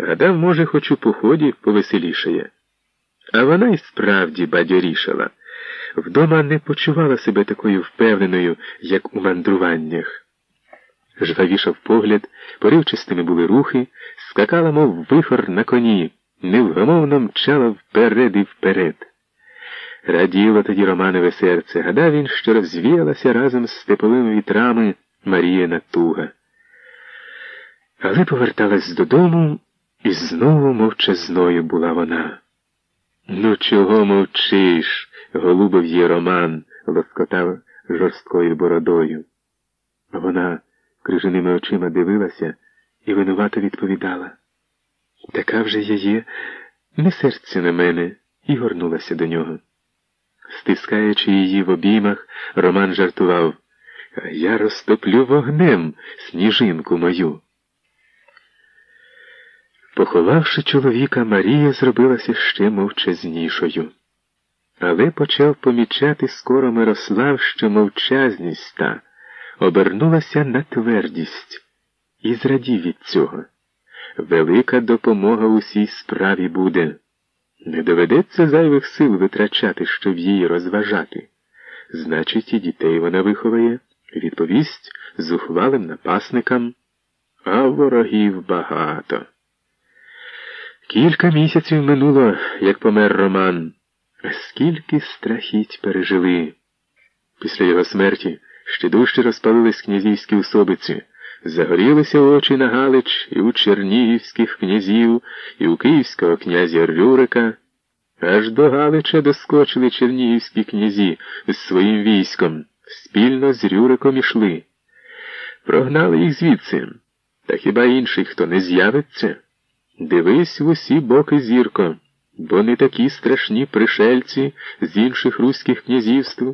Гадав, може, хоч у поході повеселішає. А вона й справді бадьорішала. Вдома не почувала себе такою впевненою, як у мандруваннях. Жвавішав погляд, поривчистими були рухи, скакала, мов вихор на коні, невгамовно мчала вперед і вперед. Раділо тоді Романове серце, гадав він, що розвіялася разом з степовими вітрами Маріяна туга. Але поверталась додому, і знову мовчазною була вона. Ну, чого мовчиш? голубив її Роман, лоскотав жорсткою бородою. Вона крижаними очима дивилася і винувато відповідала. Така вже я є, не серце на мене, і горнулася до нього. Стискаючи її в обіймах, Роман жартував, я розтоплю вогнем сніжинку мою. Поховавши чоловіка, Марія зробилася ще мовчазнішою. Але почав помічати скоро Мирослав, що мовчазність та обернулася на твердість і зрадів від цього. Велика допомога усій справі буде. Не доведеться зайвих сил витрачати, щоб її розважати. Значить, і дітей вона виховає, відповість зухвалим напасникам, а ворогів багато. Кілька місяців минуло, як помер Роман. Скільки страхіть пережили. Після його смерті ще дужче розпалились князівські особиці, загорілися очі на Галич і у чернігівських князів, і у київського князя Рюрика. Аж до Галича доскочили чернігівські князі з своїм військом, спільно з Рюриком ішли. Прогнали їх звідси, та хіба інший хто не з'явиться? Дивись в усі боки зірко, бо не такі страшні пришельці з інших руських князівств,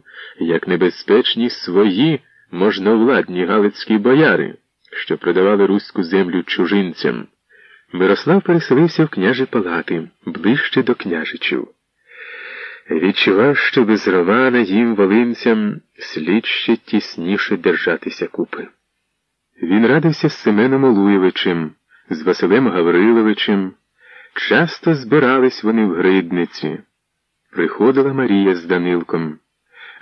як небезпечні свої можновладні галицькі бояри, що продавали руську землю чужинцям. Мирослав переселився в княжі палати, ближче до княжичів. Відчував, що без Романа їм волинцям слід ще тісніше держатися купи. Він радився з Семеном Олуєвичем з Василем Гавриловичем. Часто збирались вони в гридниці. Приходила Марія з Данилком,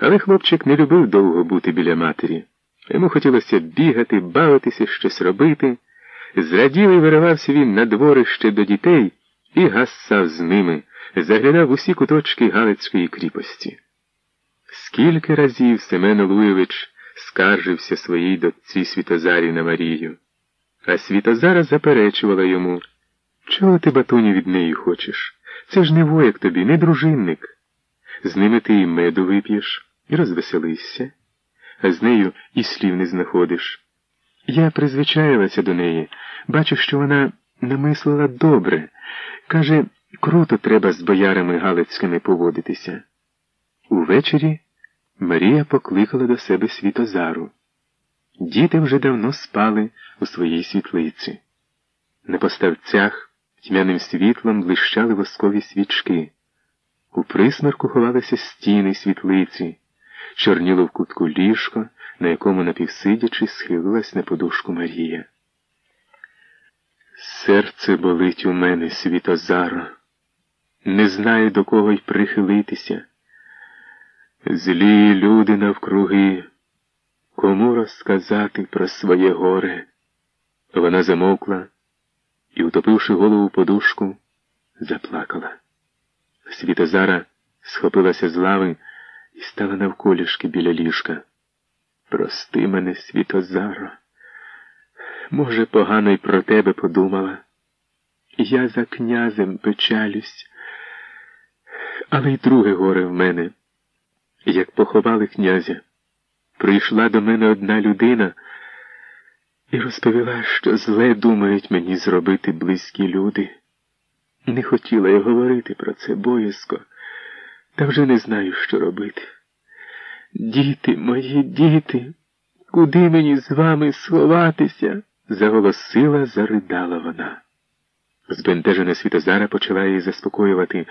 але хлопчик не любив довго бути біля матері. Йому хотілося бігати, бавитися, щось робити. Зраділий виривався він на дворище до дітей і гасав з ними, заглядав усі куточки Галицької кріпості. Скільки разів Семен Луєвич скаржився своїй дочці Світозарі на Марію. А Світозара заперечувала йому, чого ти, батуню, від неї хочеш? Це ж не вояк тобі, не дружинник. З ними ти і меду вип'єш, і розвеселишся, а з нею і слів не знаходиш. Я призвичаїлася до неї, бачу, що вона намислила добре. Каже, круто треба з боярами Галицькими поводитися. Увечері Марія покликала до себе Світозару. Діти вже давно спали у своїй світлиці. На поставцях тьмяним світлом блищали воскові свічки. У присмерку ховалися стіни світлиці, чорніло в кутку ліжко, на якому напівсидячи схилилась на подушку Марія. Серце болить у мене, Світозаро, не знаю, до кого й прихилитися. Злі люди навкруги. Кому розказати про своє горе? Вона замовкла і, утопивши голову подушку, заплакала. Світозара схопилася з лави і стала навколішки біля ліжка. Прости мене, Світозаро. Може, погано й про тебе подумала. Я за князем печалюсь, але й друге горе в мене, як поховали князя прийшла до мене одна людина і розповіла, що зле думають мені зробити близькі люди. Не хотіла я говорити про це боязко, та вже не знаю, що робити. Діти, мої діти, куди мені з вами сховатися? заголосила, заридала вона. Збентежена Світозара почала її заспокоювати.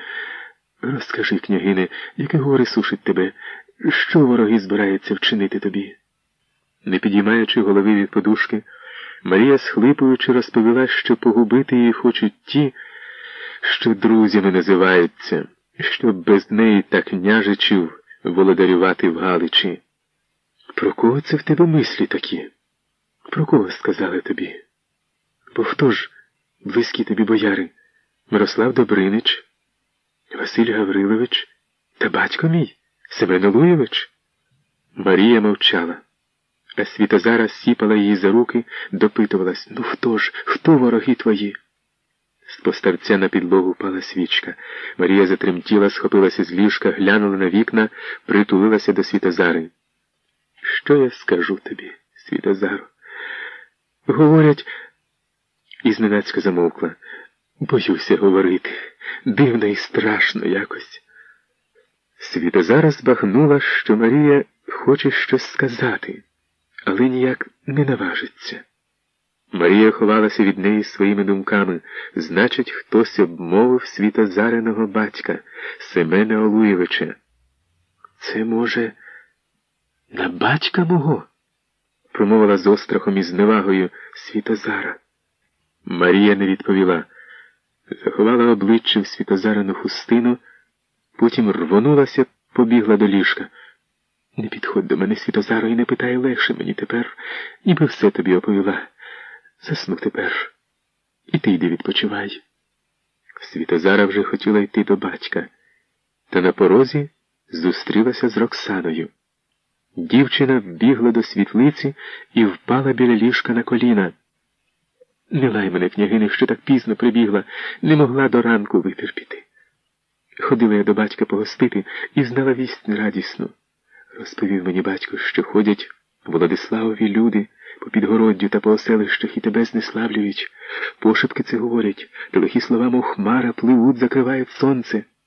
Розкажи, княгине, яке горе сушить тебе, що вороги збираються вчинити тобі? Не підіймаючи голови від подушки, Марія, схлипуючи, розповіла, що погубити її хочуть ті, що друзями називаються, щоб без неї та княжичів володарювати в Галичі. Про кого це в тебе мислі такі? Про кого сказали тобі? Бо хто ж близькі тобі бояри? Мирослав Добринич, Василь Гаврилович та батько мій Семен Олуєвич? Марія мовчала, а Світозара сіпала її за руки, допитувалась ну хто ж, хто вороги твої? З поставця на підлогу впала свічка. Марія затремтіла, схопилася з ліжка, глянула на вікна, притулилася до Світозари. Що я скажу тобі, Світозару? Говорять, і зненацька замовкла. Боюся говорити. Дивно і страшно якось. Світозара збагнула, що Марія хоче щось сказати, але ніяк не наважиться. Марія ховалася від неї своїми думками. Значить, хтось обмовив світозареного батька Семена Олуєвича. Це, може, на батька мого? промовила з острахом і зневагою Світозара. Марія не відповіла. Заховала обличчя в світозарену хустину, потім рвонулася, побігла до ліжка. Не підходь до мене, Світозаро, і не питай легше мені тепер, ніби все тобі оповіла. Засну тепер. І ти йди відпочивай. Світозара вже хотіла йти до батька, та на порозі зустрілася з Роксаною. Дівчина вбігла до світлиці і впала біля ліжка на коліна. Не лай мене, княгине, що так пізно прибігла, не могла до ранку витерпіти. Ходила я до батька погостити і знала вість нерадісну. Розповів мені батько, що ходять Володиславові люди по підгороддю та по оселищах і тебе знеславлюють. Пошепки це говорять, та лихі слова, мов хмара, пливуть, закривають сонце.